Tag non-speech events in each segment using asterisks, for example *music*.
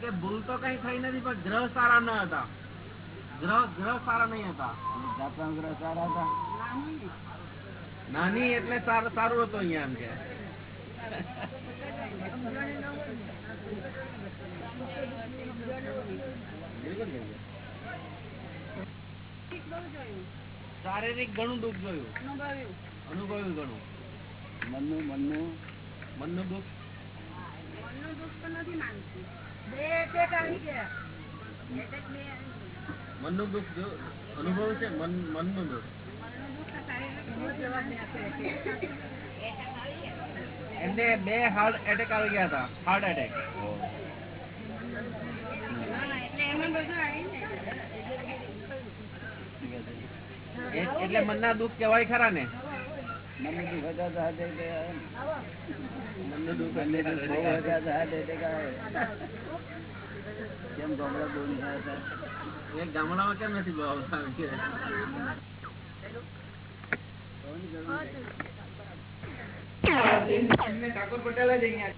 કે ભૂલ તો કઈ થઈ નથી પણ ગ્રહ સારા ન હતા. ગ્રહ ગ્રહ સારા નહીં હતા. જાપાન ગ્રહ સારા હતા. નાની એટલે સારું સારું હતું અહીંયા એમ કે. શારીરિક ઘણું દુઃખ જોયું. અનુભવ્યું. ઘણું. મનનું મનનું મનનું દુઃખ? મનનું દુઃખ જો અનુભવ છે? મન મનનું દુઃખ. *laughs* એમને બે હાર્ટ એટેક આવી ગયા હતા. હાર્ટ એટેક એટલે મનના દુઃખ કહેવાય ખરા ને મનનું દુઃખ હતા તો હાથે ને. મનનું દુઃખ મનનું દુઃખ બહુ હતા તો હાથે કેમ ગામડા બહુ હતા? એ ગામડામાં કેમ નથી બહુ આવતા ઠાકોર પટેલ જ અહીંયા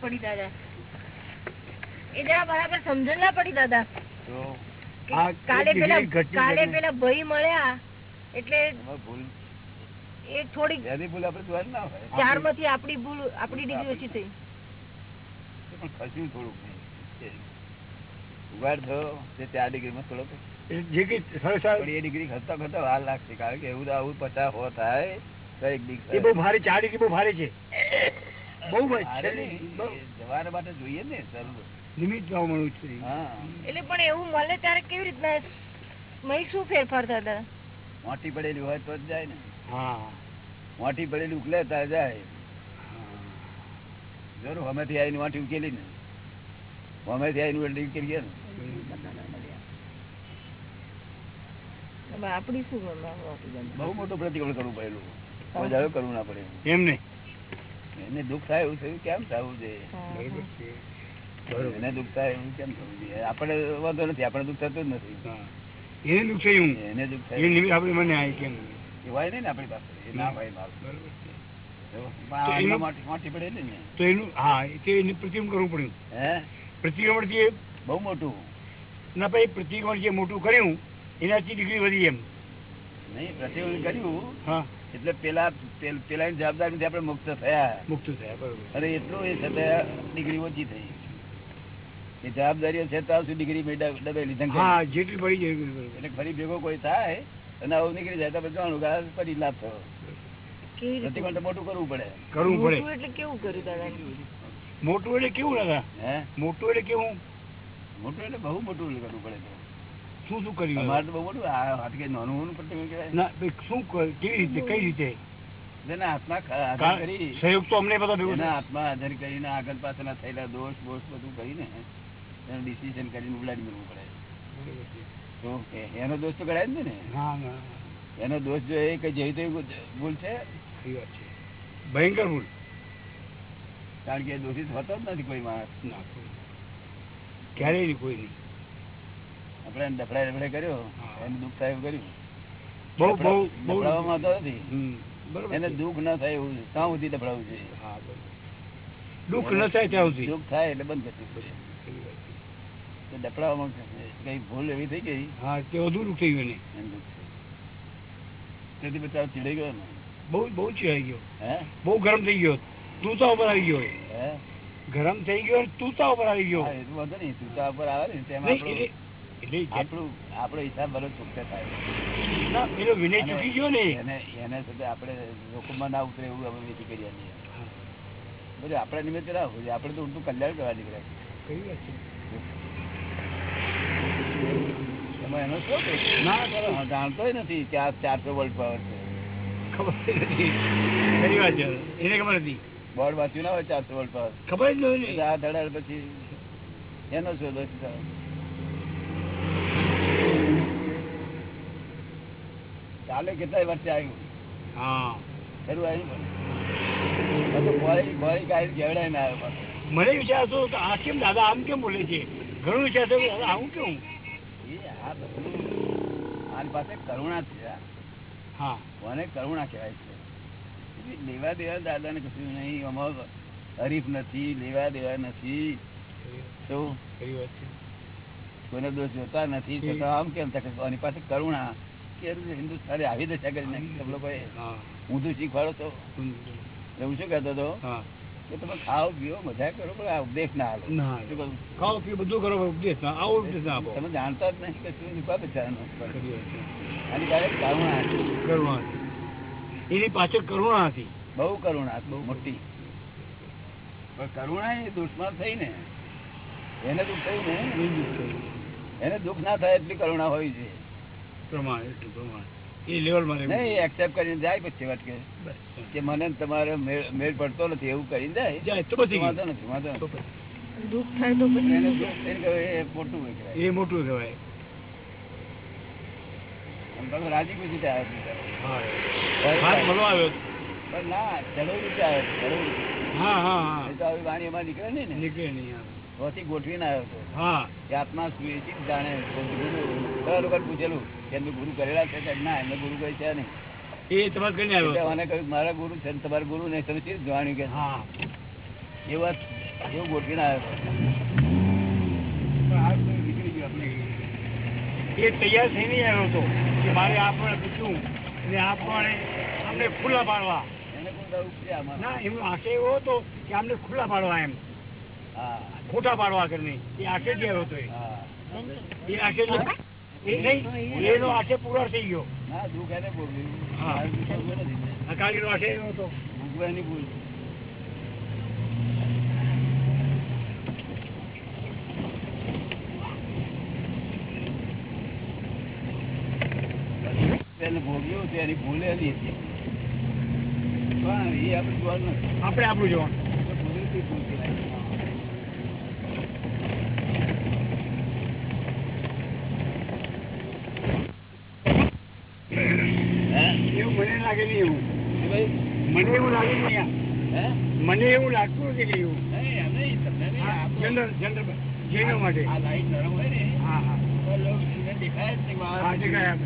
પડી દાદા. એ જરા બરાબર સમજણ ના પડી દાદા. તો કે આ કાલે પેલા કાલે પેલા ભાઈ મળ્યા એટલે એ થોડીક ભૂલ આપણે ના હોય. ચારમાંથી આપડી ભૂલ આપડી ડિગ્રી ઓછી થઈ. ખસ્યું થોડુંક ઉગાડ થયો તે ચાર એ ડિગ્રી ખસતા ખસતા વાર લાગશે કારણ કે એવું તો આવું પચાસ હો થાય તો એક ડિગ્રી બહુ ભારે ચાર ડિગ્રી બહુ ભારે છે. બહુ. નહીં, જવાના માટે જોઈએ ને જરૂર લિમિટ જોવા મળવું છે એટલે પણ એવું મળે ત્યારે કેવી રીતના મય શું ફેરફાર થતા મોટી પડેલી હોય તો જ જાય ને. હા. મોટી પડેલી ઉકલે ત્યાં જાય. જરૂર હમેથી આવીને મોટી ઉકેલી ને. હમેથી આવીને ઉકેલી ઉકેલી ગયા ને. હવે આપડી શું બહુ મોટું પ્રતિકોળ કરવું પડેલું. હવે કરવું ના પડે. એમને એને દુઃખ થાય એવું થયું કેમ થવું જોઈએ એને દુઃખ થાય એવું કેમ થવું જોઈએ આપણે વાંધો નથી આપણે દુઃખ થતું જ નથી. એને દુઃખ થયું એને દુઃખ થાય. આપણે મને આવી કેમ? એ હોય નહીં ને આપણી પાસે. એ ના હોય મારું. બરોબર છે. જો, પણ આ એનું- મોટી મોટી પડેલી ને તો એનું હા એનું પ્રતિક્રમણ કરવું પડ્યું. હે? પ્રતિક્રમણ જે બહુ મોટું. ના ભાઈ પ્રતિક્રમણ જે મોટું કર્યું એનાથી ડિગ્રી વધી એમ. નહીં પ્રતિક્રમણ કર્યું. હા. એટલે પેલા પેલા ની જવાબદારી થી આપણે મુક્ત થયા. મુક્ત થયા બરોબર. અને એટલું એ છતાં ડિગ્રી ઓછી થઈ. એ જવાબદારીઓ છે ત્યાં સુધી ડિગ્રી. હા જેટલી પડી જાય એટલે ફરી ભેગો કોઈ થાય અને આવું નીકળી જાય તો જાણવું કે ફરી લાભ થયો. રીતે? મોટું કરવું પડે. કરવું પડે. મોટું એટલે કેવું કર્યું દાદા? મોટું એટલે કેવું દાદા? હે? મોટું એટલે કેવું? મોટું એટલે બહુ મોટું કરવું પડે. શું શું કર્યું અમારે તો બહુ મોટું આ હાથ કે નાનું નાનું પ્રતિક્રમણ કહેવાય. ના શું કેવી રીતે કઈ રીતે? જેના હાથમાં આધાર કરી. સહયોગ તો અમને બધા ભેગો એના હાથમાં આધાર કરીને આગળ પાછળના થયેલા દોષ બોષ બધું કરીને એનું ડિસિઝન કરીને ઉલાડી મેળવું પડે. તો એનો દોષ તો કરાય ને. એનો દોષ જો એ કે જેવી તેવી ભૂલ છે ભયંકર ભૂલ. કારણ કે દોષિત હોતો જ નથી કોઈ માણસ. ના ક્યારેય કોઈ નહીં. આપણે ડફડાય ડફડાય કર્યો. એને દુઃખ થાય એવું કર્યું. બહુ બહુ ડફડાવવામાં તો નથી. એને દુઃખ ન થાય એવું ત્યાં સુધી ડફડાવું છે. દુઃખ ન થાય ત્યાં સુધી? દુઃખ થાય એટલે બંધ છે. તો ડફડાવવામાં કઈ ભૂલ એવી થઈ ગઈ? હા તે વધુ દુઃખ થયું એને? એને તેથી બચાવ ચીડાઈ ગયો ને? બહુ બહુ ચીડાઈ ગયો. હે? બહુ ગરમ થઈ ગયો. તૂતા ઉપર આવી ગયો હે? ગરમ થઈ ગયો તૂતા ઉપર આવી ગયો. વાંધો નહીં. તૂતા ઉપર આવે ને તેમ એટલે આપણું આપણો હિસાબ ભલો ચૂકતે થાય. પેલો વિનય ચૂકી ગયો ને. એને એને સાથે આપણે લોકોમાં ના ઉતરે એવું અમે વિધિ કરી આલીએ બધું આપણા નિમિત્તે ના હોય. આપણે તો ઉલટું કલ્યાણ કરવા નીકળ્યા જાણતોય નથી ચાર ચારસો વર્લ્ડ પાવર છે. ખબર નથી. વાત એને ખબર હતી બોર્ડ વાંચ્યું ના હોય ચારસો વર્લ્ડ પાવર ખબર જ. આ ધડાડ પછી એનો શું ચાલે કેટલાય વર્ષે આવ્યું? હા. ખરું આવ્યું. મને વિચાર હતો કે આ કેમ દાદા આમ કેમ બોલે છે? ઘણું વિચાર થયો આવું કેવું? આ બધું આની પાસે કરુણા છે હા. કોને કરુણા કહેવાય છે. લેવા દેવા દાદાને કશું નહીં આમાં હરીફ નથી લેવા દેવા નથી. શું કોઈને દોષ જોતા નથી આમ કેમ થાય? આની પાસે કરુણા. હિન્દુસ્તાને આવી દશા કરી નાખી લોકોએ હા. ઊંધું શીખવાડો તો હું શું કહેતો હતો? કે તમે ખાઓ પીઓ મજા કરો પણ આ ઉપદેશ ના ના. ખાઓ પીઓ બધું કરો ઉપદેશ ના આવો ઉપદેશ ના આપો. તમે જાણતા જ નહીં કે શું શીખવા બચારાનો અને છે. પાસે કરુણા છે. કરુણા હતી એની પાછળ કરુણા હતી બહુ કરુણા બહુ મોટી. પણ કરુણા એ દુશ્મન થઈ ને એને દુઃખ થયું ને એને દુઃખ ના થાય એટલી કરુણા હોવી જોઈએ પ્રમાણ એટલું પ્રમાણે. એ લેવલમાં નહીં એક્સેપ્ટ કરીને જાય પછી વટકે. કે મને તમારે મેળ પડતો નથી એવું કરીને જાય. જાય તો પછી વાંધો નથી વાંધો તો દુઃખ થાય તો પછી એને દુઃખ થઈને કહે, એ મોટું કહેવાય. એ મોટું કહેવાય. તમે રાજી ખુશી થી આવ્યો પણ ના ચડવું રીતે. હા હા હા. તો આવી વાણી એમાં નીકળે નહીં ને. નીકળે નહીં હા. ત્યાંથી ગોઠવીને આવ્યો હતો. હા. કે આત્મા શું જાણે ગુરુ પૂછેલું કે એમને ગુરુ કરેલા છે કે ના એમને ગુરુ કઈ છે નહીં. એ તપાસ કરીને આવ્યો મને કહ્યું મારા ગુરુ છે તમારા ગુરુ ને તમે ચીજ જાણ્યું કે હા. એ વાત એવું ગોઠવીને આવ્યો હતો. આપણે. એ તૈયાર થઈને આવ્યો હતો કે મારે આપણે પૂછ્યું અને આ પણ અમને ખુલ્લા પાડવા. ના એમનો આશય એવો હતો કે અમને ખુલ્લા પાડવા એમ. હા. ખોટા પાડવા કરીને એ આંખે જ આવ્યો હતો એ. આંખે નહીં એનો આખે પૂરો થઈ ગયો. ના દુઃખ હા. મારું દુઃખ ભોગવ્યું નથી. આ કાળીનો એવો હતો. ભૂલ. ભોગ્યું હતું ભૂલે હતી. પણ એ આપણે જોવાનું આપણે આપણું જોવાનું એ કુદરતી ભૂલ કહેવાય. હે? એવું મને લાગે નહીં એવું શું ભાઈ? મને એવું લાગે નહીં મને એવું લાગતું નથી કે એવું. નહીં, એમ નહીં, તમને નહીં, આ તો- જનરલ જનરલ જૈનો માટે. આ લાઈટ નરમ હોય ને હા હા. દેખાય જ નહીં કે આ હા, દેખાય આ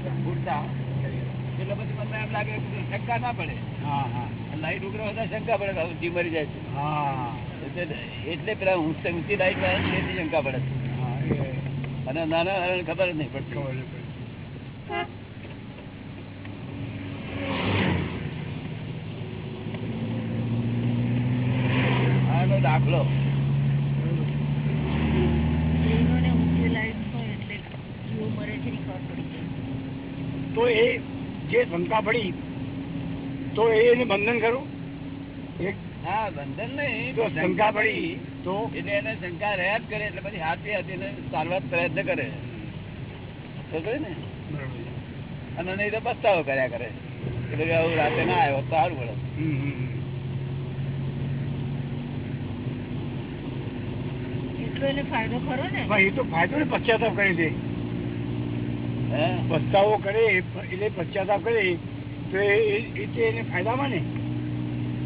એટલે પછી મને એમ લાગે શંકા ના પડે. હા હા. લાઈટ ઉગ્ર શંકા પડે મરી જાય છે. હા. એટલે એટલે પેલા ઊંચી લાઈટ શંકા પડે. અને નાના નાના ખબર જ નહીં પડતી ખબર નહીં પડી. આનો દાખલો જૈનોને ઊંચી લાઈટ હોય એટલે જીવ મરે છે એની ખબર પડી જાય તો એ જે શંકા પડી તો એને બંધન કરું હા બંધન નહીં જો શંકા પડી તો? એટલે એને શંકા રહ્યા જ કરે એટલે પછી હાથે હાથે એને સારવાર પ્રયત્ન કરે. ને? અને નહીં તો પસ્તાવો કર્યા કરે. એટલે આવું રાતે ના આવ્યો તો સારું પડે. એટલો એને ફાયદો ખરો ને? એ તો ફાયદો ને પશ્ચાતાપ કરી દે પસ્તાવો કરે એટલે પશ્ચાતાપ કરે તો એને ફાયદામાં ને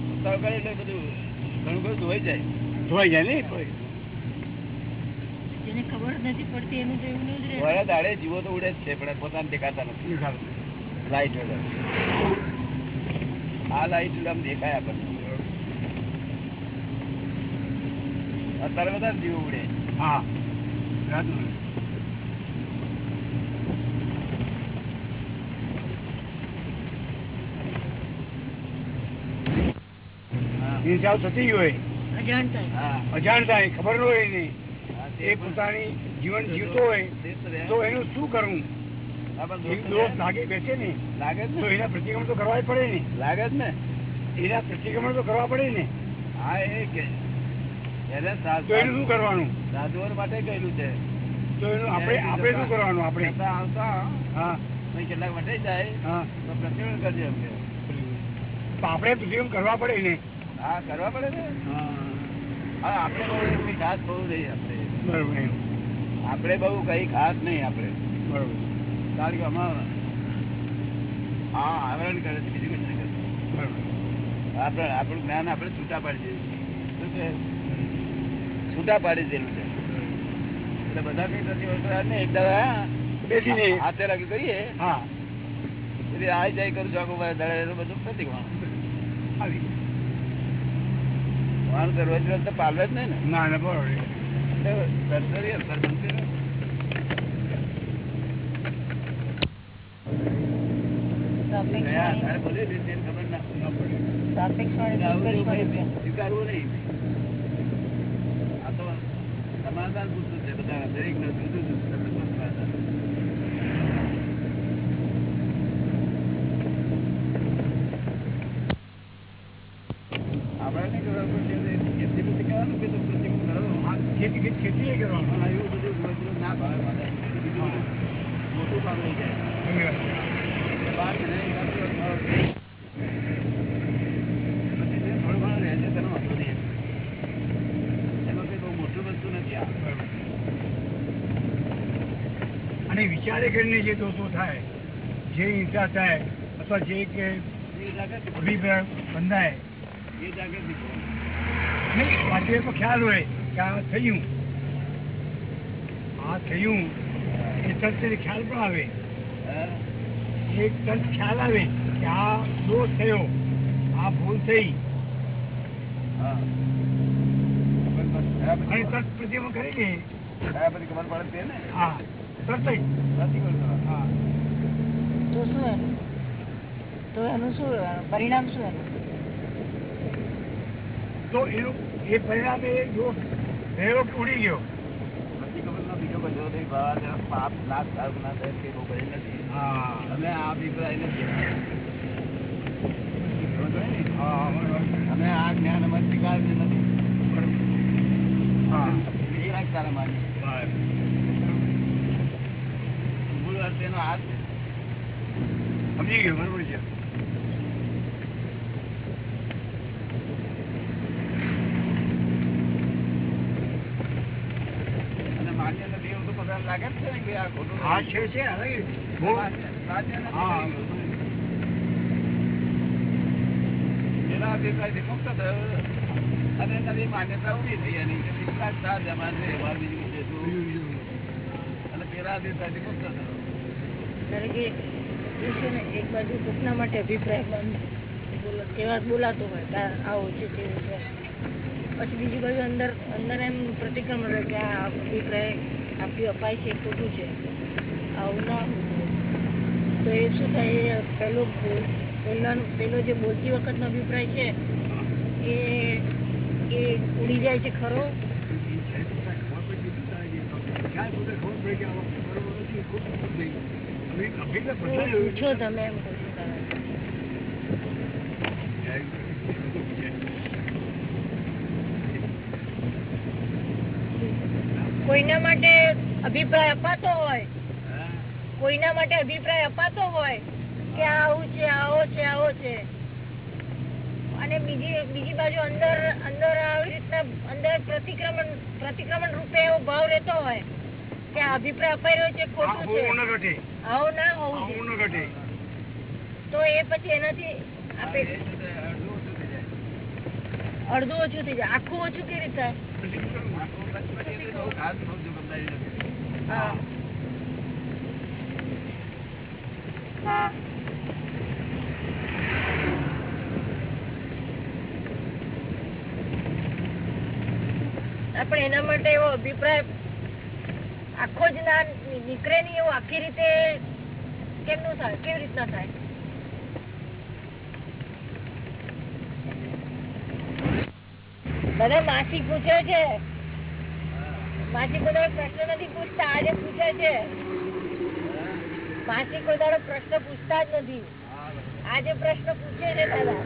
પસ્તાવો કરે એટલે બધું ઘણું બધું ધોઈ જાય. ધોવાઈ જાય ને. જેને ખબર નથી પડતી એનું તો એવું જ રહે. વળે દાડે જીવો તો ઉડે જ છે પણ પોતાને દેખાતા નથી. લાઈટ વગર આ લાઈટ આમ દેખાય આપણને. અત્યારે બધા જીવ ઉડે. હા. રાતનું. થતી હોય. અજાણતા હા. અજાણતા હોય, ખબર ન હોય એને. એ પોતાની જીવન જીવતો હોય તો એનું શું કરવું દોષ. લાગે બેસે ને. લાગે જ તો એના પ્રતિક્રમણ તો કરવા જ પડે ને. લાગે જ ને. એના પ્રતિક્રમણ તો કરવા પડે ને. હા એ કે. એને શું કરવાનું? સાધુઓ માટે કહેલું છે. તો એનું આપણે આપણે શું કરવાનું આપણે? આવતા હા. કેટલાક માટે જાય હા. તો પ્રતિબંધ કરજે એમ કે. આપણે પ્રતિક્રમણ કરવા પડે ને? હા કરવા પડે ને? હા. આપણે બહુ એટલી ખાસ બહુ નહીં આપણે. બરોબર. આપણે બહુ કઈ ખાસ નહીં આપણે. બરોબર. કારણ કે આમાં હા આવરણ કરે છે બીજું કશું નહીં કરતું. બરોબર. આપણે આપણું જ્ઞાન આપણે છૂટા પાડી છે છૂટા પાડી દેલું છે. એટલે બધા કઈ થતી હોય તો ને એક દાડા બેસીને હાથે લાગી કરીએ. હા. એટલે આ જાય કરું છું આખું દડે બધું નથી આવી વાણ તો રોજ રોજ તો પાલવે જ નહીં ના. ના બરોબર ને સાપેક્ષ ગયા વાણી- દરેક વિચારે કરીને જે દોષો થાય જે હિંસા થાય અથવા જે કે એ જાગૃતિ અભિપ્રાય બંધાય એ જાગૃતિ કહો. નહીં પાછું એ તો ખ્યાલ હોય કે આ થયું આ થયું એ તરત એને ખ્યાલ પણ આવે હા? એક તરત ખ્યાલ આવે કે આ દોષ થયો આ ભૂલ થઈ હા. ખબર પડે. થયા અને પછી- તરત પ્રતિમા કરીને થયા પછી ખબર પડે તે ને હા જ તો શું એનું? તો એનું શું પરિણામ શું એનું? તો એનું એ પરિણામે એ દોષ થયેલો ઉડી ગયો. નથી ખબર નો બીજો બધો પાપ નાશ થાય ના થાય તે બહુ નથી. હા. અમે આ અભિપ્રાય નથી. અમે આ જ્ઞાન અમારે સ્વીકાર્યું નથી. હા. એ તારા માની. એનો સમજી ગયો બરોબર છે. લાગે છે ને કે આ ખોટું હા છે છે હા. એના અભિપ્રાયથી મુક્ત થયો. અને નવી માન્યતા ઊભી થઈ એની. કે વિશ્વાસ થા વ્યવહાર બીજું અને પેલા અભિપ્રાયથી મુક્ત થયો. ને એક બાજુ કોકના માટે અભિપ્રાય બંધ બોલો બોલાતો હોય પછી બીજી અભિપ્રાય આપ્યું છે તો એ શું થાય? એ પેલો બોલ- પહેલાનો પેલો જે બોલતી વખતનો અભિપ્રાય છે, એ એ ઉડી જાય છે ખરો? કહું છું તમે. કોઈના માટે અભિપ્રાય અપાતો હોય? કોઈના માટે અભિપ્રાય અપાતો હોય કે આવું છે આવો છે આવો છે? અને બીજી બીજી બાજુ અંદર અંદર આવી રીતના અંદર પ્રતિક્રમણ પ્રતિક્રમણ રૂપે એવો ભાવ રહેતો હોય કે આ અભિપ્રાય અપાઈ રહ્યો છે ખોટું છે? આવું ન હોવું જોઈએ. તો એ પછી એનાથી આપે એ છે તે અડધું ઓછું થઈ જાય. અડધું ઓછું થઈ આખું ઓછું કેવી રીતે થાય? આપણે એના માટે એવો અભિપ્રાય આખો જ ના નીકળે નહીં એવું આખી રીતે કેમનું થાય? કેવી રીતના થાય? બધા માસી પૂછે છે. માસી કોઈ પ્રશ્ન નથી પૂછતા, આજે પૂછે છે. માસી કોઈ પ્રશ્ન પૂછતા જ નથી. આજે પ્રશ્ન પૂછે છે દાદા.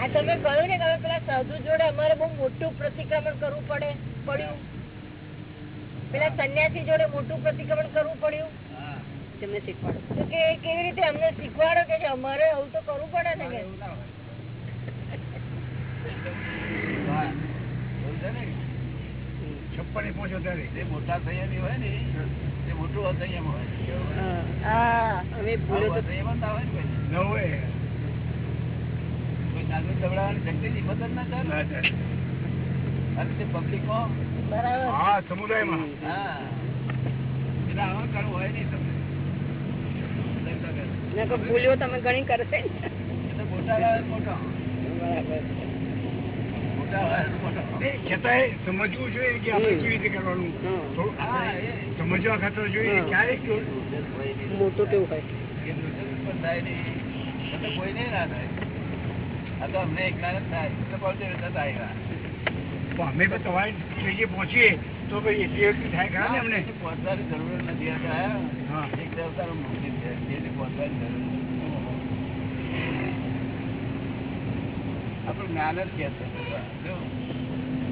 આ તમે કહ્યું ને કે પેલા સાધુ જોડે અમારે બહુ મોટું પ્રતિક્રમણ કરવું પડે, પડ્યું. પેલા સંન્યાસી જોડે મોટું પ્રતિક્રમણ કરવું પડ્યું તમને શીખવાડો તો કે કેવી રીતે અમને શીખવાડો કે અમારે આવું તો કરવું પડે ને કે? છપ્પન એ ત્યારે જે મોટા સંયમી હોય ને તે મોટું અસંયમ હોય તો એ બંધ આવે ને કોઈ. ન કોઈ શક્તિ ચાલે. અને તે બરાબર હા સમુદાયમાં. ભૂલ્યો તમે ઘણી કરશે છતાંય સમજવું જોઈએ કે આપણે કેવી રીતે કરવાનું. સમજવા ખાતર જોઈએ. ક્યારેક મોટું કેવું થાય નહીં. તો કોઈને ના થાય. આ તો અમને એકલા જ થાય. એટલે પહોંચે એટલે થાય. અમે પણ તમારી જગ્યાએ પહોંચીએ તો ભાઈ એટલી એટલી થાય ખરા ને અમને એને પહોંચવાની જરૂર નથી આ તો આયા. હા એક અવતાર મુક્તિ છે જેથી પહોંચવાની જરૂર નથી. આપણું જ્ઞાન જ કે છે બધા. જો.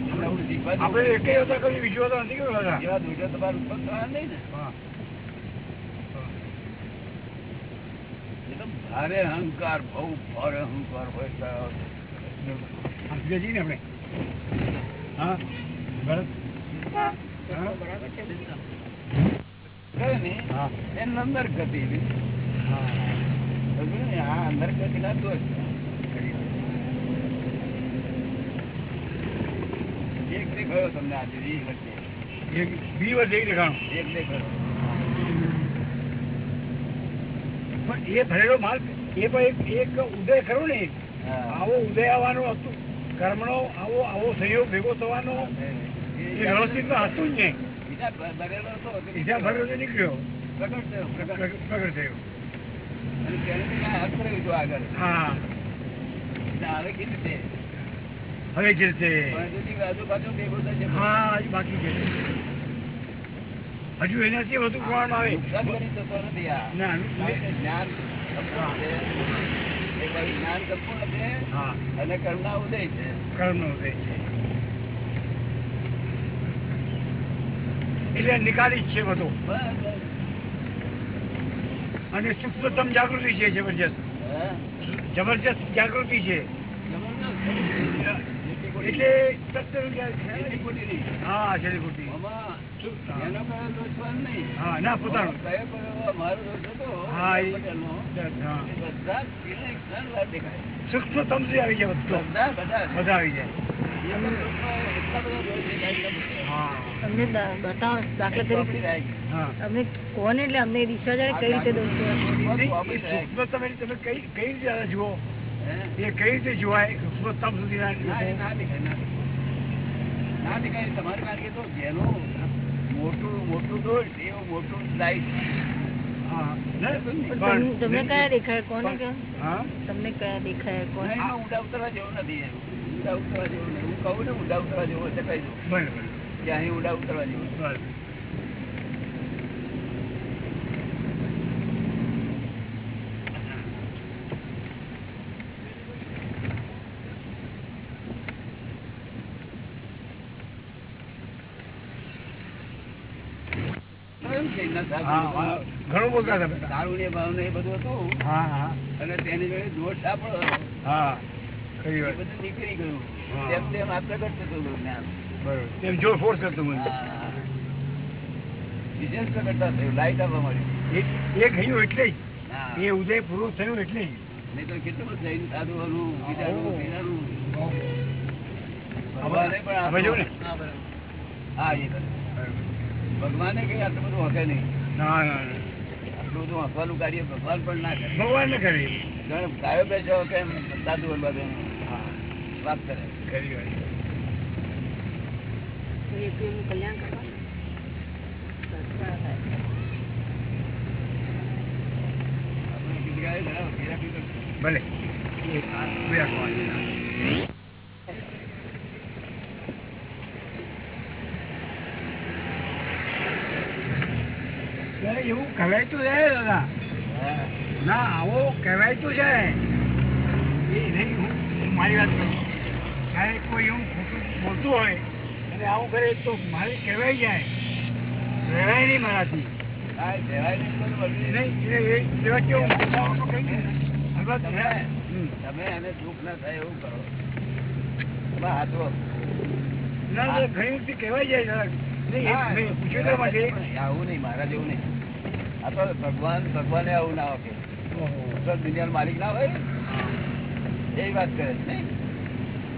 આપણે આવું શીખવા જેવું આપણે નથી. એકે હતા કદી વિશ્વાસ નથી કર્યો દાદા જેવા દુર્જો તમારું ઉત્પન્ન થવાના નહીં ને હા એ તો ભારે અહંકાર બહુ ભારે અહંકાર હોય તો આમ જઈએ ને આપણે હા બરાબર. છે ને અંદર ગતિ હા સમજ્યું ને? અંદર ગતિ ના દોષ એક દેખાયો તમને આજે એ એક બી વર્ષ એક દેખાણું. એક દેખાયો પણ એ ભરેલો માલ એ પણ એક ઉદય ખરો ને? આવો ઉદય આવવાનો હતું. કર્મનો આવો આવો સહયોગ ભેગો થવાનો એ વ્યવસ્થિત તો હતું જ નહીં. બીજા ભરેલો નીકળ્યો. પ્રગટ થયો. પ્રગટ પ્રગ- પ્રગટ થયો હવે થશે હા બાકી છે. હજુ એનાથી વધુ પ્રમાણ આવે? જ્ઞાન સંપૂર્ણ છે અને કરુણા ઉદય છે. કર્મનો ઉદય છે. એટલે નિકાલી છે બધું. અને સૂક્ષ્મતમ જાગૃતિ છે જબરજસ્ત. જબરજસ્ત જાગૃતિ છે. એટલે હા છેલ્લી આવી જાય બધો. આવી જાય બતાવો દાખલા તરીકે. અમે કોને એટલે અમને દિશા જાય કઈ રીતે દોસ્તો? તમે કઈ કઈ રીતે જુઓ? હે? એ કઈ રીતે જોવાય? સૂક્ષ્મતમ સુધી ના, ના દેખાય, ના દેખાય. ના દેખાય, તમારે તો જેનું મોટું મોટું દોષ એવું મોટું લાઈટ? તમને કયા દેખાય? કોને હા? તમને કયા દેખાય? કોને? ઊંડા ઉતરવા જેવું નથી. ઊંડા ઉતરવા જેવું નથી. હું કહું ને ઊંડા ઉતરવા જેવું છે કહી દઉં. બરાબર. કે અહીં ઊંડા ઉતરવા જેવું બરાબર એમ છે, એમના હા સાધુ હા. ઘણું બોલતા હતા દારૂ ને ભાવ ને એ બધું હતું. હા હા. અને તેની જોડે દોષ આપણો બધું નીકળી ગયું. તેમ તેમ આ પ્રગટ થતું હતું તેમ જોર ફોર્સ કરતો મને હા. પ્રગટતા થયું. લાઈટ આવવા મળી એ ગયું એટલે એ ઉદય પૂરું થયું એટલે નહીં તો કેટલું બધું થયું સાધુઓનું, બીજાનું. બીજાનું. ભગવાને પણ ને. હા, બરાબર. હા, એ ભગવાને કઈ આટલું બધું હકે નહીં. ના ના ના. આટલું બધું હકવાનું કાર્ય ભગવાન પણ ના કરે. ભગવાન ને કરી જાણે ગાયો બેસો કેમ? સાધુ બધું હા વાત કરે. ખરી વાત કલ્યાણ કરશું. ભલે એ આ બે અખબાર. ત્યારે એવું કહેવાયતું જાય દાદા. ના આવો કહેવાયતું જાય એ નહીં હું હું મારી વાત કરું. ક્યારેક કોઈ એવું ખોટું બોલતું હોય અને આવું કરે તો મારે કહેવાય જાય. રહેવાય નહીં મારાથી. તમે એને દુઃખ ના થાય એવું કરો. હાથો ના ઘણી વખતે કહેવાય જાય પૂછ્યું આવું નહીં મારા જેવું નહીં. આ તો ભગવાન ભગવાને આવું ના આપે ઓહો. તો દુનિયાનો માલિક ના હોય એ વાત કરે છે નહીં?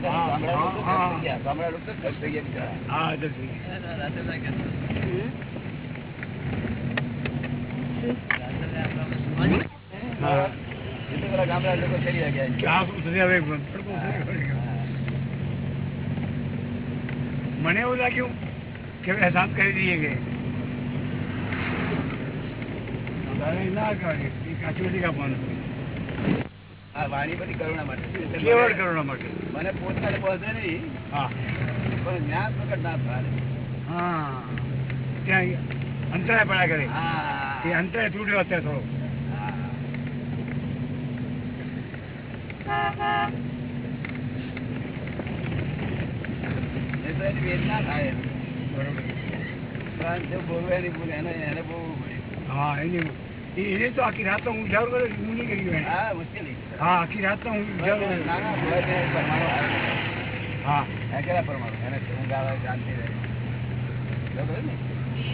હા, ગામડા લોકો હા, ખર્ચ થઈ ગયા. ગામડા લોકો ખર્ચ થઈ ગયા બિચારા. હા જલ્દી. રાતે લાગે છે. હા. એ તો પેલા ગામડા લોકો ચડી ગયા છે. આ શું થશે હવે? મને એવું લાગ્યું કે હવે શાંત કરી દઈએ કે તારે ના આ વાણી બધી કરુણા માટે કેવળ કરુણા માટે? મને પોતાને પહોંચે નહીં પણ જ્ઞાન પ્રગટ ના થાય. હા. ત્યાં અંતરાય પડ્યા કરે એ અંતરાય તૂટ્યો અત્યારે થોડો વેદના થાય. બરોબર. નહીં બોલે એને એને પડે. હા એની એને તો આખી રાત તો હું જાવ કરે હું નહીં કર્યું હા આખી રાત તો હું જાવ ના ના ભય નહીં, પરમાણુ આવે. હા. આ કેવા પરમાણુ? એને ઊંઘ આવે શાંતિ રહે. બરોબર ને?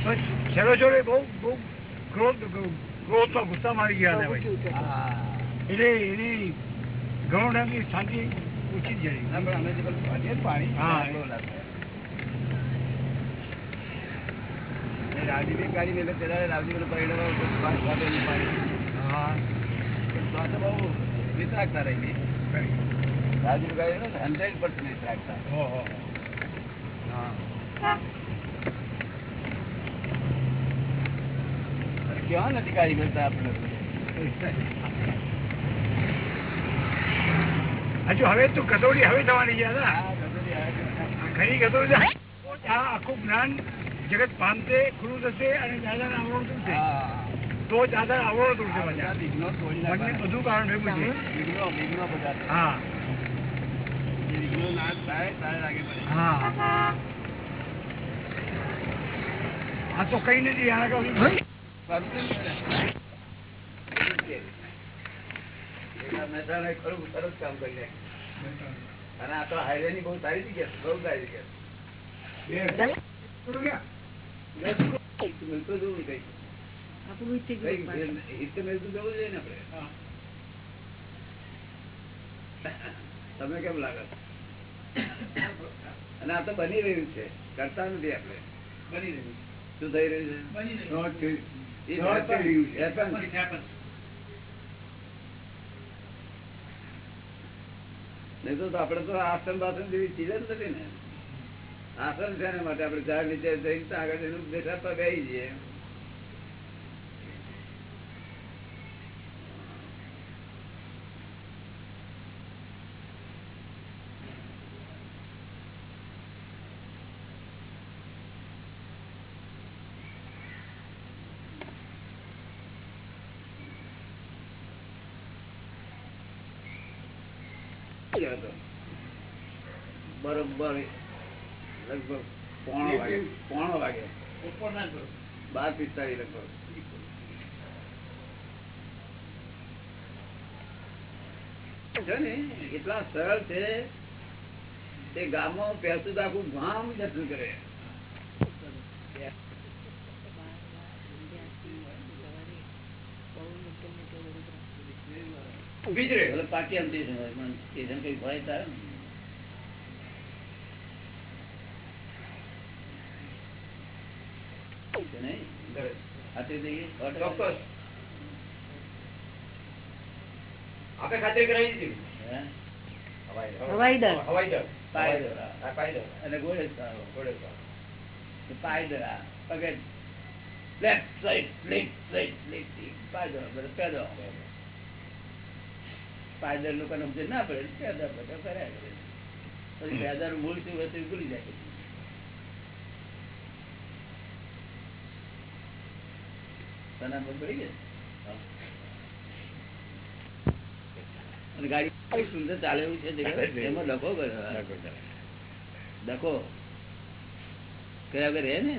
બસ છેલ્લો છોડે બહુ બહુ ક્રોધ ક્રોધમાં ગુસ્સામાં આવી ગયા ભાઈ. એટલે એની ઘણો ટાઈમની શાંતિ ઓછી જ પાણી હા. બહુ લાગે. એ રાવજીભાઈ કાઢી એટલે પેલા રાવજીભાઈનું પરિણામ બહુ વિતરાગતા રહી. રાવજીભાઈ કાઢી ને 100% વિતરાગતા. ક્યાં નથી મળતા આપણે હજુ હવે તો ગધોડી હવે થવાની છે ખરી ગધોડી આખું જ્ઞાન જગત પામશે ખુલ્લું થશે અને દાદાને આવડું તૂટશે હા. તો જ દાદા આવડું તૂટશે આ બધા બધા વિઘ્નો તોડી બંને નાખવાના. બધું કારણ ભેગું છે વિઘ્નો વિઘ્નો બધા હા એ વિઘ્નો નાશ થાય ત્યારે લાગે પડે હા આ તો કઈ નથી આના કરતાં એના મહેસાણા ખરું સરસ કામ કરી નાખ્યું. અને આ તો હાઈવે ની બહુ સારી જગ્યા છે, બહુ સારી જગ્યા છે. મિલતું જવું. તમને કેમ લાગે? અને આ તો બની રહ્યું છે કરતા નથી આપડે બની રહ્યું શું થઈ રહ્યું છે. નહીં તો આપડે તો આસન બાસન જેવી ચીજ જ નથી ને. આસન છે ને માટે આપડે ઝાડ નીચે જઈને આગળ બેઠા તો બેસી જઈએ. બરોબર. લગભગ પોણો વાગે પોણો વાગે. ઉપર ના કરો બાર પિસ્તાળીસ લગભગ. છે ને એટલા સરળ છે તે ગામમાં પેસું તો આખું ગામ દર્શન કરે. ઊભી જ રહે. એટલે પાકી આમ તે હોય કઈ ભરાય તારે? ને. છે નહીં? હાથે જઈએ? ચોક્કસ. આપણે ખાતરી કરાવી દીધી. અને ઘોડેસવાર. પગે left left side, left side. પાયદળ, બધે પેદળ. પાયદળ લોકોને સમજણ ના પડે. પેદા બધા ફર્યા કરે. પછી *coughs* પેદાનું મૂળ શું હતું ભૂલી જાય તને ખબર પડી ગઈ? અને ગાડી સુંદર ચાલે એવું છે? એમાં ડખો ડખો કયા વગર રહે ને?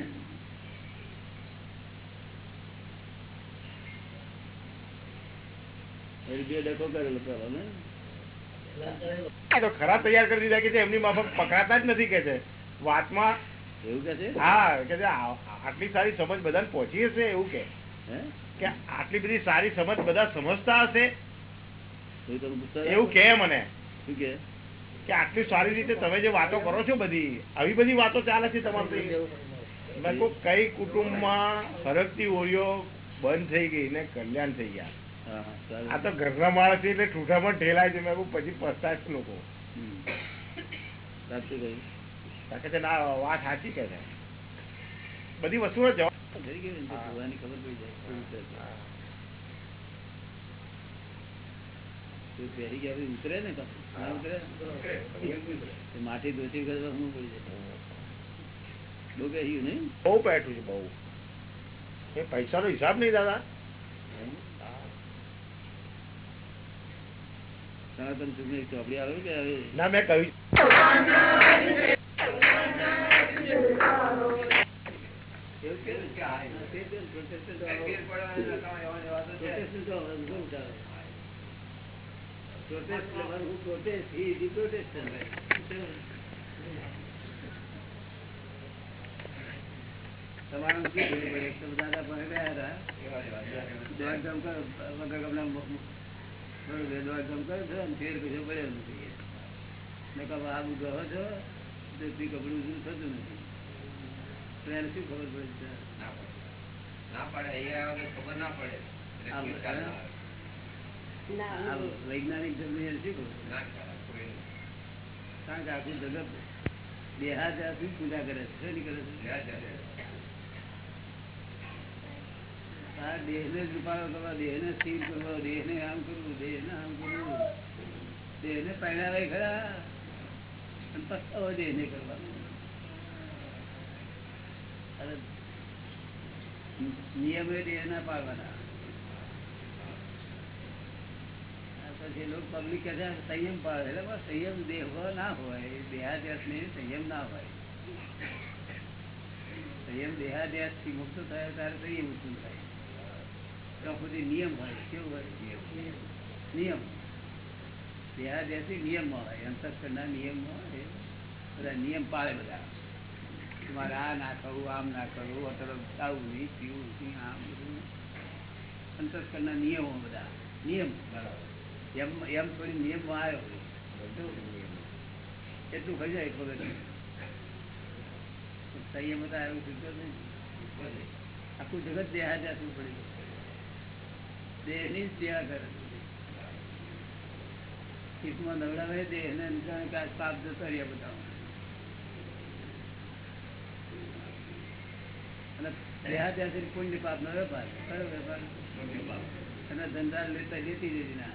એ રૂપિયો ડખો કરેલો પેલો તો ખરા તૈયાર કરી દીધા કે છે એમની માફક પકડાતા જ નથી કે છે. વાતમાં એવું કે છે? હા કે આટલી સારી સમજ બધાને પહોંચી હશે એવું કે. કે આટલી બધી સારી સમજ બધા સમજતા હશે? એવું કે મને. શું કે કે આટલી સારી રીતે તમે જે વાતો કરો છો બધી આવી બધી વાતો ચાલે છે તમારી કઈ કુટુંબ કુટુંબમાં હરકતી ઓળીઓ બંધ થઈ ગઈ ને કલ્યાણ થઈ ગયા? આ તો ઘરના માણસ છે એટલે ઠૂઠામાં ઠેલાય છે. મેં પછી પસ્તાય છે લોકો. સાચું કહ્યું. ના વાત સાચી કે છે. બધી વસ્તુનો જવાબ થઈ ગયું ને ઉતરે માટી પડી જાય હિસાબ નહીં દાદા સનાતન એક ચોપડી આવે કે ના, મેં કહ્યું. તમારે શું થયું પડે? એક તો દાદા પાસે હતા. દોઢ કરો, વગર ગમના મ- મ- બરોબર, દોડધામ કરો છો અને ફેર કશો પડ્યો નથી. મેં કહ્યું, આ બધું કહો છો કપડું થતું નથી એને શું ખબર પડે છે? આ વૈજ્ઞાનિક જન્મે શું ખબર? કારણ કે આખું જગત દેહાદ્યાસની પૂજા કરે છે. શેની કરે છે? આ દેહને રૂપાળો કરવા દેહને સ્થિર કરવો દેહને આમ કરવું દેહને આમ કરવું. દેહને પહેરાવે ખરા. અને પસ્તાવો દેહને કરવાનો. નિયમ ના પાડવાના. પછી લોકો પબ્લિક કહે છે, સંયમ પાડે એટલે સંયમ દેહ ના હોય દેહાદ્યાસ ને સંયમ ના હોય. સંયમ દેહાદ્યાસથી મુક્ત થાય, ત્યારે સંયમ ઉત્પન્ન થાય. ત્યાં સુધી નિયમ હોય, કેવું હોય? નિયમ. દેહાદ્યાસ નિયમમાં હોય અંતસ્કરના નિયમમાં હોય, બધા નિયમ પાળે બધા. તમારે આ ના કરવું આમ ના કરવું અટલ આવું નહીં પીવું નહીં આમ બધું અંતસ્કરના નિયમો બધા નિયમ એમ એમ થોડી નિયમ આવ્યો એટલું ખરી જાય ખબર સંયમ હતા એવું નહીં આખું જગત દેહાદ્યાસું પડ્યું દેહની જ સેવા કરે ચિત્તમાં નવડાવે દેહને પાપ જતો રહ્યા બધા અને દેહાદ્યાસી પુણ્ય પાપ નો વેપાર. કયો વેપાર? અને ધંધા લેતા લેતી જતી ના.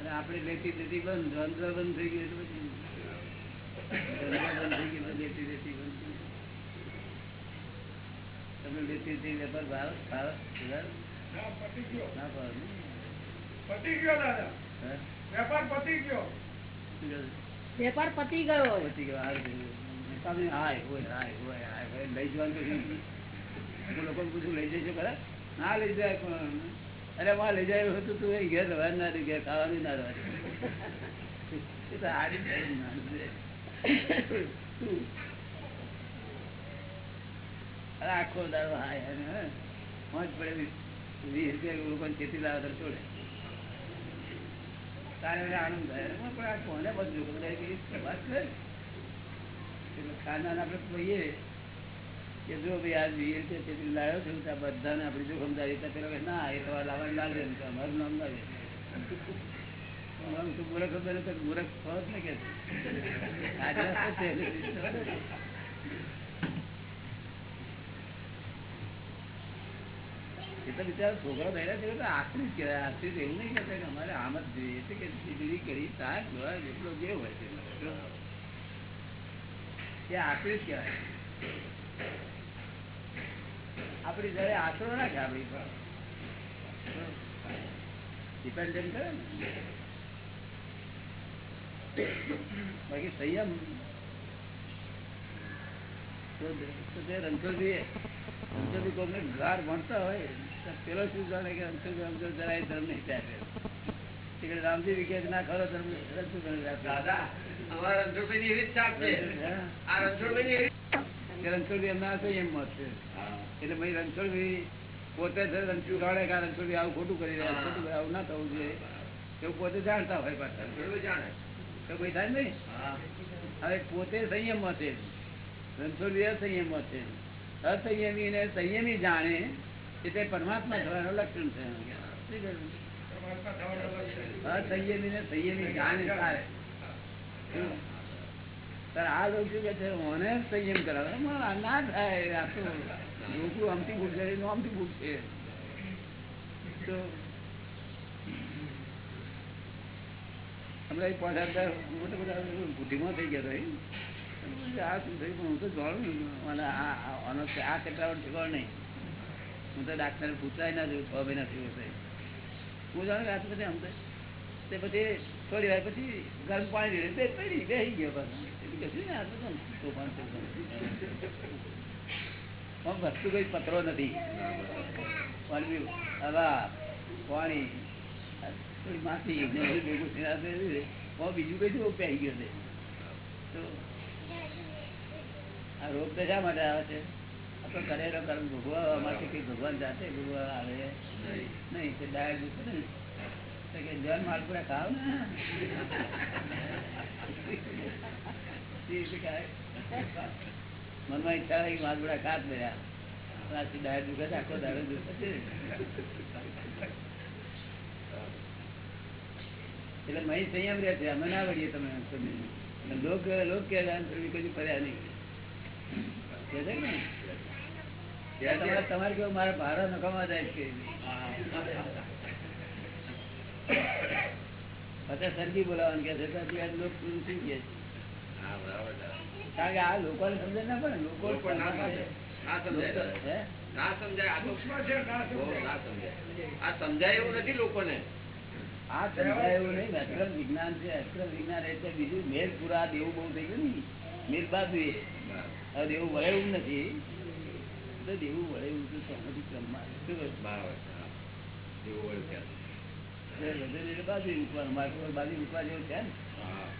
અને આપણે લેતી લેતી બંધ. ધંધા બંધ થઈ ગયું એટલે પછી. ધંધા બંધ થઈ ગયું લેતી લેતી બંધ તમે લેતી લેતી વેપાર ભાવ ભાવ? ના ભાવ પતી ગયો દાદા? વેપાર પતી ગયો. વેપાર પતી ગયો. પતી ગયો, હાય, હોય, હાય, હોય. લઈ જવાનું તો લોકોને પૂછું, લઈ જઈશું ખરા? ના લઈ જાય પણ. અરે માં લઈ જાય હતું તું ઘેર રહેવા ના રહી ઘેર ખાવાનું ના રહેવા આખો દાડો હાય. મોજ પડે વીસ રૂપિયા લોકોને ખેતી લાવે તો છોડે. તારે આનંદ થાય. પણ આ કોને બધું? વાત એટલે ખાના આપણે કહીએ કે જો ભાઈ આ વીસ છે ખેતી લાવ્યો છું, તો આ બધાને આપણી જોખમદારી તો પેલો ના, એ તો લાવવાની લાગે ને અમારું નામ લાગે. તો મૂર્ખ હતો ને તો મૂર્ખ થો જ ને કે? એ તો બિચારા છોકરા થયેલા છે તો આખરી જ કહેવાય, આખરી એવું નહીં કે અમારે આમ જ જોઈએ છે કે વીજળી કરી શાક, દવા, જેટલો જે હોય છે એ આખરી જ કહેવાય. આપણી જયારે આશરો ના આપણી પર? ડિપેન્ડન્ટ કરે ને? બાકી સંયમ. ગાર ભણતા હોય પેલો શું જાણે કે જરાય ધર્મ નહીં રામજી વિકે ના ખરો ધર્મ રણછોડ દાદા અમારા રણછોડભાઈ ની એવી જ છે. આ રણછોડભાઈ ની એવી કે હશે એમ મત છે. એટલે ભાઈ રણછોડભાઈ પોતે છે રણછોડ કે રણછોડભાઈ આવું ખોટું કરી રહ્યા ખોટું આવું ના થવું જોઈએ. એવું પોતે જાણતા હોય પાછા. જાણે. તો કોઈ થાય નહીં? હવે પોતે સંયમ છે. રણછોડ સંયમમાં છે. અસંયમી ને સંયમી જાણે એટલે પરમાત્મા થવાનું લક્ષણ છે? અસંયમી ને સંયમી જાણે તારે શું? આ લોકો કે મને સંયમ કરાવે. ના થાય આખું લોકો આમથી ભૂલ કરે, એનું આમથી ભૂલ છે. તો હમણાં પાંચ મોટા બુદ્ધિમાં થઈ ગયા આ શું પણ હું તો મને આનો આ ચક્રાવટ શીખવાડ નહીં. હું તો ડાક્ટર પૂછાય ના જોયું છ મહિના થયું હશે. હું જાણું કે આ પછી આમ તો પછી થોડી વાર પછી ગરમ પાણી પડી, બેસી ગયો પાછો. વસ્તુ કઈ પતરો નથી બીજું કઈ શું પહેરી ગયો આ રોગ તો શા માટે આવે છે આ તો કરેલો કર્મ ભોગવા માટે કઈ ભગવાન જાતે ભોગવા આવે નહીં તે દુખે ને જન માલપુરા ખાવ ને. મનમાં ઈચ્છા હોય કે માલપુરા ખાત રહ્યા પણ દુખે આખો દાડો દુખે એટલે મહી સંયમ રહે છે અમે ના વળીએ તમે. લોક લોક કે કદી ફર્યા નહીં? તમારે કેવું મારા ભાડા નખામાં જાય છે પછી સરજી બોલાવાનું કે છે લોક શું કે છે. કારણ કે આ લોકોને સમજણ ના પડે ને લોકો લોકો ના સમજે. ના સમજાય હે? ના. સમજાય આ તો છે, ના સમજાય. આ સમજાય એવું નથી લોકોને. આ સમજાય એવું નહીં અક્રમ વિજ્ઞાન છે અક્રમ વિજ્ઞાન એટલે બીજું મેર પુરા દેવું બહુ થઈ ગયું ને. મેલ બાજુ હવે દેવું વળે એવું નથી. તો દેવું વળે એવું તો સમજી ક્રમમાં શું? બરાબર ત્યાં. બાજુ મૂકવાનું માર્ગ પર બાજુ મૂકવા જેવું છે ને.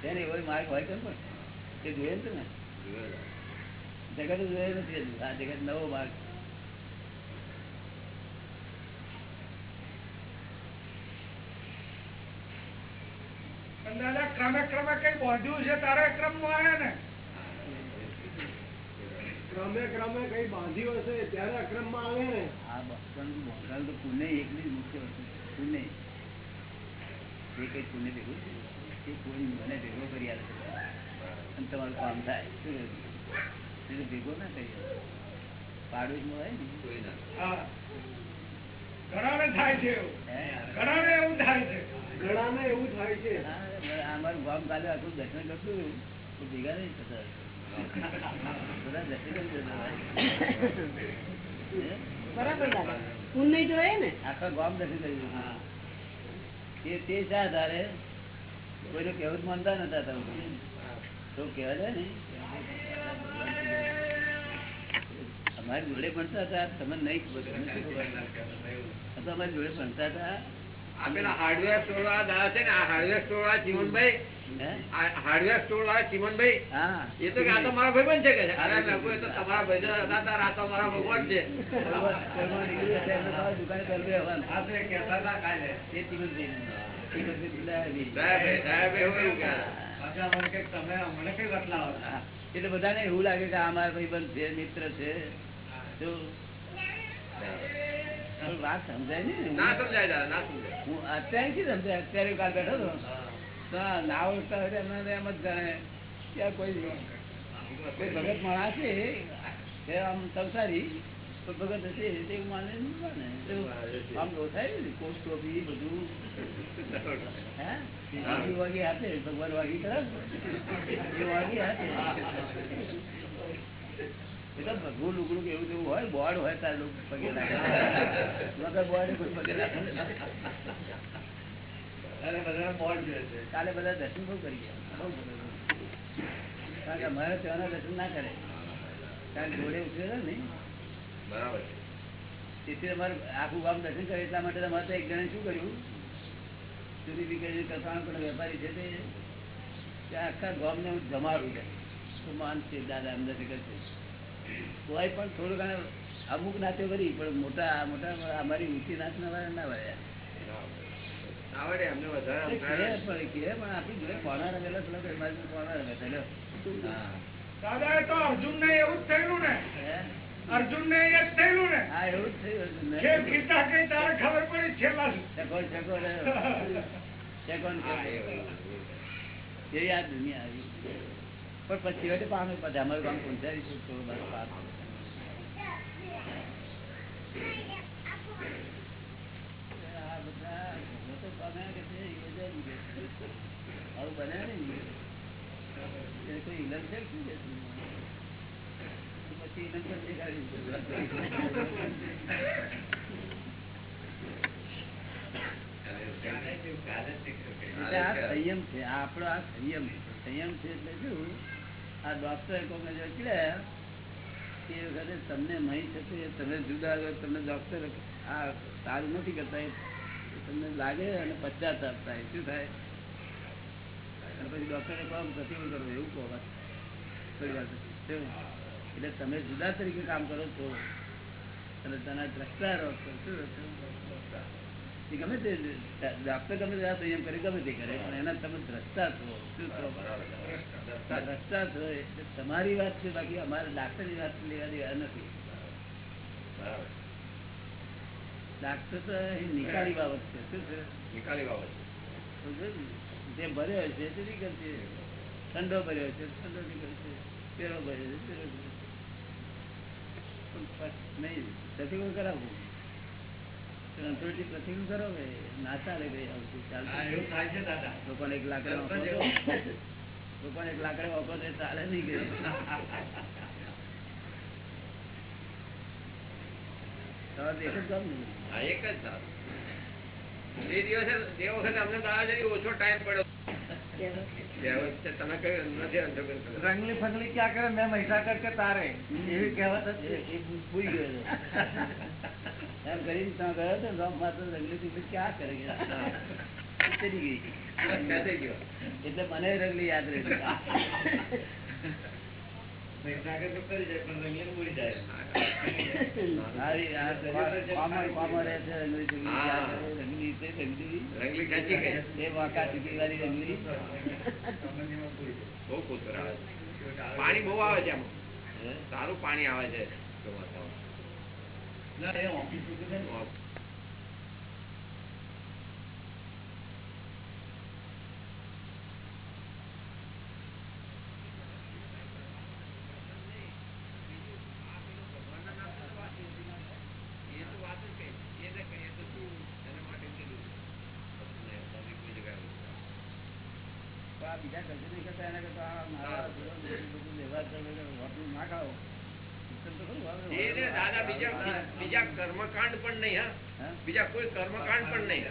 તેને એવો માર્ગ હોય કેમ પણ. તે જોઈએ ને? જગત જોયે નથી. આ જગત નવો ભાગ. દાદા ક્રમે ક્રમે કઈ બાંધ્યું છે? તારે ક્રમમાં આવે ને? ક્રમે ક્રમે કઈ બાંધ્યું હશે ત્યારે અક્રમમાં આવે ને? આ બંધન બંધન તો પુણ્ય એકલી જ મુખ્ય વસ્તુ. પુણ્ય એ કઈ પુણ્ય ભેગું છે એ કોઈ મને ભેગો કરી આવે છે. અને તમારું કામ થાય. શું ભેગો ના કરી આવે. પાડોશમાં હોય ને? કોઈ ના. હા. ઘણાને થાય છે? ઘણાને એવું થાય છે. ઘણાને એવું થાય છે. અમારું ગામ કાલે આખું દર્શન કરતું તો ભેગા નહીં થતા. બધા દર્શન કરી જતા હોય. હે? બરાબર દાદા પુણ્ય જોઈએ ને? આખા ગામ દર્શન કરી જતા. તે તે આધારે. કોઈનું કેવું જ માનતા નતા તમે. ને અમારી જોડે ભણતા હતા તમે નહીં તો અમારી જોડે ભણતા હતા. હાર્ડવેર સ્ટોર વાળા છે ને આ હાર્ડવેર સ્ટોર વાળા ચીમનભાઈ. હાર્ડવેર સ્ટોર વાળા ચીમનભાઈ. એ તો કે આ તો મારા ભાઈબંધ છે કે અરે મેં એ તો તમારા ભાઈબંધ હતા તાર, આ તો મારા ભગવાન છે. કરવી એટલે બધાને એવું લાગે કે આ મારા ભાઈબંધ છે મિત્ર છે. વાત સમજાય નહીં ને ના સમજાય. હું અત્યારે શું સમજાય? અત્યારે કાલ બેઠો હતો. ના ઓળખતા હોય એમને એમ જ જાણે કે કોઈ કોઈ ભગત માણસ છે આમ સંસારી. ભગત હશે તે માને નહીં માને તો આમ દોસાય ને કોટ ટોપી બધું. હે? વાગી વાગી ભગવાન વાગી ખરા? વાગી હાથે. એ ભગવું લુગડું કે એવું હોય બોર્ડ હોય તાર લોકો પગે વગર બોર્ડ કોઈ પગે કાલે બધા દર્શન બહુ કરી ગયા. કારણ કે અમારે ત્યાંના દર્શન ના કરે. કારણ જોડે ઉઠ્યો ને બરાબર. તેથી અમારે આખું ગામ દર્શન કરે એટલા માટે અમારે તો એક જણે શું કર્યું? કસાણ પણ વેપારી છે તે આખા ગામને હું જમાડું છે. તો માન છે દાદા અંદર કરશે કોઈ પણ થોડું ઘણું અમુક નાતે કરી પણ મોટા મોટા અમારી ઊંચી નાચ ના વાળા ના વાળ્યા દાદા એ તો અર્જુન ને એવું જ થયેલું ને? અર્જુન ને એ જ થયેલું ને હા એવું જ થયું હતું ને. ખેલ ગીતા કઈ તારે ખબર પડી છેલ્લા શેકોન, શેકોન, શેકોન કર્યું. એવી આ દુનિયા આવી પણ પછી છેવટે પામે પછી અમારું કામ પહોંચાડીશું થોડું મારું પાપ આ બધા ભગવતો પામ્યા કે છે, એ બધા જ કે છે. આવું બને ને એને કોઈ ઇલમ છે શું કે છે? તો પછી ઇલમ પર એટલે આ સંયમ છે આપણો આ સંયમ સંયમ છે એટલે શું? આ ડોક્ટર કોને કીધા એ વખતે તમને મહી થશે તમે જુદા તમને ડોક્ટર આ સારું નથી કરતા તમને લાગે અને પચાસ થાય શું થાય? અને પછી ડોક્ટરે કહો પ્રતિબંધ કરો, એવું કહો વાત થોડી વાત? એટલે તમે જુદા તરીકે કામ કરો છો. અને તેના દ્રષ્ટા રહો છો? એ ગમે તે ડોક્ટર ગમે તે સંયમ કરે ગમે તે કરે પણ એના તમે દ્રષ્ટા છો. શું છો? દ્રષ્ટા. છો એટલે તમારી વાત છે બાકી અમારે ડાક્ટરની વાત લેવા દેવા નથી. ડાક્ટર તો નિકાલી બાબત છે. શું છે? નિકાલી બાબત છે. જે ભર્યો છે તે નીકળશે. ઠંડો ભર્યો છે ઠંડો નીકળશે. પેલો ભર્યો છે પેલો નહીં પ્રતિકૂળ કરાવવું. રણછોડજી પ્રતિકૂળ કરો કે ના ચાલે કઈ આવતું. ચાલતું લોકોને એક લાકડે લોકોને એક લાકડે વાપરો તો ચાલે નહીં કે. તમારે એક જ કામ ને. હા એક જ દિવસે તે વખતે અમને દાદા ઓછો ટાઈમ પડ્યો. તમે કહ્યું નથી રંગલી ફંગલી ક્યાં કરે? મેં મહિસાગર કે તારે? એવી કહેવત એ ગયો એમ કરીને તમે ગયો હતો રોમ માત્ર તો રંગલી ફંગલી ક્યાં કરે ચડી ગઈ. એટલે મને રંગલી યાદ રહી મહિસાગર તો કરી જાય પણ બહુ આવે છે. પાણી બહુ આવે છે આમાં. સારું પાણી આવે છે. ચોમાસામાં. એ તો વાત જ કઈ. એ ને કઈ, એ તો શું એના માટે કીધું. વસ્તુને તમે કોઈ જગ્યાએ તો આ બીજા કશું નહીં કરતા એના કરતા આ મારા જોડે બધું બધું વ્યવહાર કરો એટલે હોટલ ના ખાઓ શિક્ષણ તો ખરું આવે. એ ને દાદા બીજા કર્મકાંડ પણ નહીં હા? બીજા કોઈ કર્મકાંડ પણ નહીં.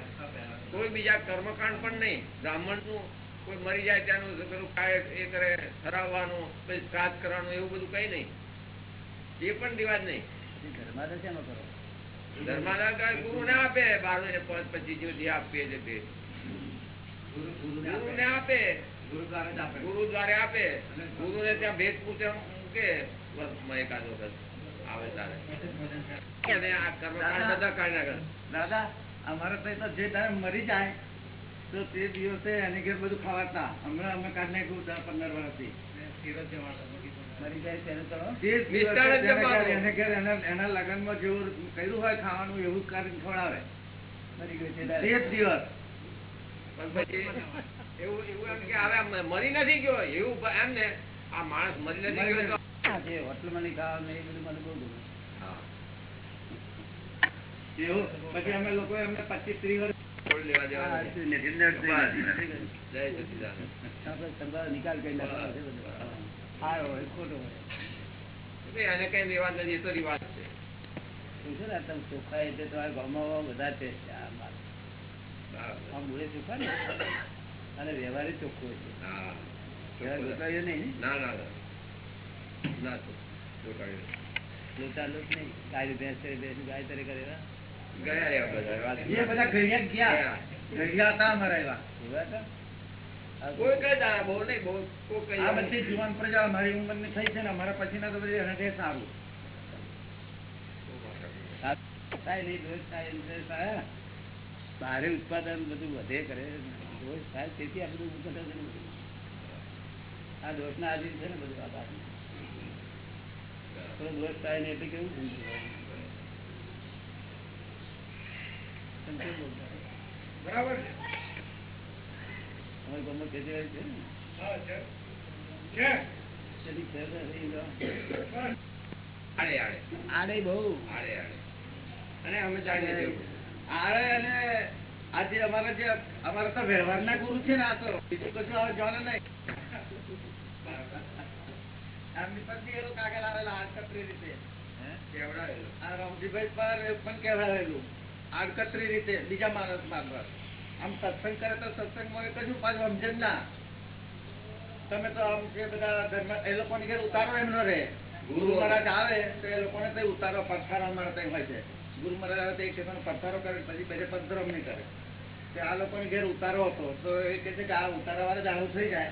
કોઈ બીજા કર્મકાંડ પણ નહીં. બ્રાહ્મણનું કોઈ મરી જાય ત્યાંનું પેલું કાય એ કરે ઠરાવવાનું પછી શ્રાદ્ધ કરવાનું એવું બધું કઈ નહીં. એ પણ રિવાજ નહીં. પછી શેનો કરો? ધર્માદાર ગુરુ ને આપે બાર ને પાંચ પચીસ જે જે આપીએ છે તે. ગુરુ ને આપે. ગુરુદ્વારે દ્વારે આપે. ગુરુદ્વારે આપે. ગુરુ ને ત્યાં ભેદ પૂછે મૂકે વર્ષમાં એકાદ વખત. તારે. દાદા. અમારે તો જે ટાઈમ મરી જાય તો તે દિવસે એની ઘેર બધું ખાવાતા. હમણાં અમે કાઢ નાખ્યું હતા પંદર વર્ષથી. એને એના લગ્નમાં જેવું કર્યું હોય ખાવાનું એવું જ કરીને ખવડાવે. મરી ગયો છે તે તારે. જ દિવસ. એવું એવું એમ કે હવે મરી નથી ગયો. એવું એમ ને આ માણસ મરી નથી ગયો તો હોટલમાં નહીં ખાવાનું એ બધું મને બહુ ગમે એવું પછી અમે લોકો એમને પચીસ ત્રીસ વર્ષ છોડ લેવા દેવા આ નથી. શું નથી, નથી, નથી, નથી. જય સચિદાનંદ. આપણે સંભાળ નિકાલ કરી નાખવાનો છે બધો. સારો હોય ખોટો હોય એને કઈ રિવાજ નથી તો રિવાજ છે શું છે ને તમે ચોખ્ખા એટલે તમારા ગામમાં બધા છે માલ. બરાબર. આમ મૂળે ચોખ્ખા ને અને વ્યવહારે ચોખ્ખો છે હા. વ્યવહાર ગોટાળ્યો નહીં ના ના જુવાન પ્રજા મારી ઉંમરની થઈ છે ને તો બધી સારું. બારે ઉત્પાદન બધું વધે કરે. દોષ થાય તેથી આ બધું ઘટે છે ને બધું. આ દોષ ના આધીન છે ને બધું આ. થોડો દોષ થાય ને એટલે કેવું? તમે બરાબર છે. અમારી ગામમાં છે ને? ખેતી આડે બહુ. આડે આડે. અને અમે જાણીએ આડે. અને આજે અમારા જે અમારા તો વ્યવહારના ગુરુ છે ને આ તો. બીજું કશું હવે જાણે નહીં આમની પત્ની એ લોકો આગળ આવેલા આડકતરી રીતે કેવડાવેલું આ રામજીભાઈ પર પણ કહેવાયેલું આડકતરી રીતે. બીજા માણસ મારફત આમ સત્સંગ કરે તો સત્સંગમાં કશું પાછું સમજે ના. તમે તો આમ જે બધા ધર્મ એ લોકોની ઘેર ઉતારો એમનો રહે. ગુરુ મહારાજ આવે તો એ લોકોને તો ઉતારો પથારો અમારે ત્યાં હોય છે. ગુરુ મહારાજ આવે તો એક પથારો કરે પછી બધે પંદરમ નહીં કરે. તો આ લોકોની ઘેર ઉતારો હતો તો એ કહે છે કે આ ઉતારા વાળા જ આવું થઈ જાય.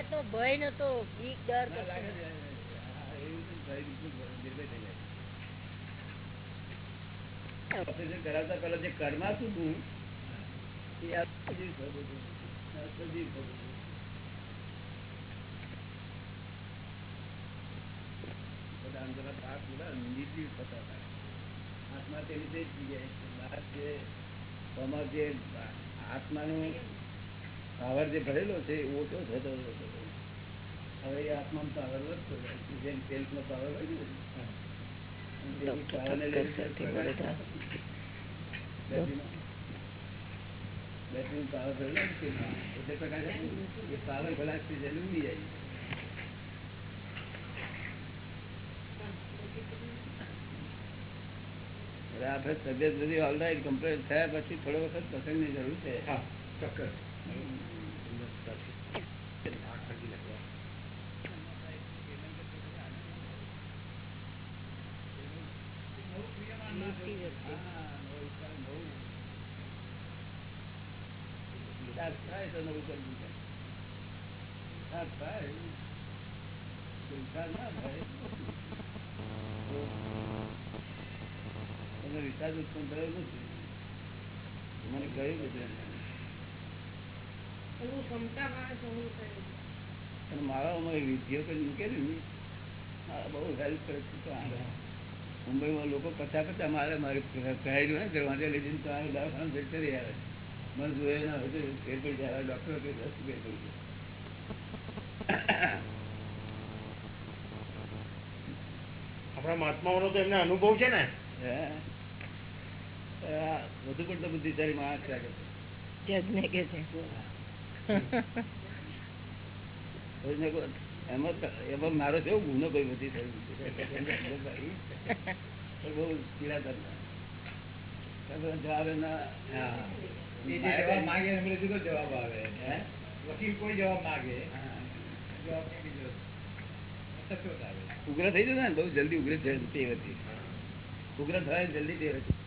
બિલકુલ નિર્ભય થઈ જાય. ઓપરેશન કરાવતા પેલા જે કરમાતું હતું એ આ સજીવ આ સજીવ બધા અંદરના ભાગ બધા નિર્જીવ થતા હતા આત્મા તે રીતે જ જગ્યાએ. જે આમાં જે આત્માનું પાવર જે ભરેલો છે એ ઓછો થતો હતો. હવે એ આત્માનો પાવર વધતો જેમ સેલ્ફનો પાવર હોય ને એવી પાવરને લઈને બેટરીનો બેટરીનો પાવર ભરેલો ને તેમાં એટલે પ્રકાશ આપે ને, એ પાવર ભલાકથી જઈને ઉડી જાય. હવે આપણે તબિયત બધી ઓલરાઈટ કમ્પ્લેટ થયા પછી થોડો વખત પસંદની જરૂર છે. હા ચોક્કસ મોટી વ્યક્તિ વિકાસ થાય તો નવું કરવું છે વિકાસ થાય તો વિકાસ ના થાય તો વિકાસ ઉત્પન્ન નથી મને કહ્યું બધું એવું ક્ષમતા માણસ ઊંઘ કરે અને મારામાં એ વિધિઓ કરી મૂકેલી ને. બહુ હેલ્પ કરે છે તો આગળ મુંબઈમાં લોકો પચાસ પચાસ મારે મારી કહેલું ને દરવાજે લઈ જઈને તો આ દવાખાના ભેટ કરી આવે. મને જોયે ના હોય તો ફેર પડી જાય. ડૉક્ટર કે દસ ફેર પડી જાય આપણા મહાત્માઓનો તો એમને અનુભવ છે ને. વધુ પડતો બુદ્ધિશાળી માણસ લાગે છે જજને કે છે કોઈને કોઈ- એમાં તો- એમાં મારો કેવો ગુનો કોઈ બધી થયું બહુ પીડાતા હતા. કારણ કે જવાબ એના હા. એ જે જવાબ માંગે એમને સીધો જવાબ આવે હે? વકીલ કોઈ જવાબ માંગે હા. જવાબ નહીં બીજો સચોટ આવે ઉગ્ર થઈ જતો ને બહુ જલ્દી ઉગ્ર થઈ તે હતી ઉગ્ર થવાય જલ્દી તે હતી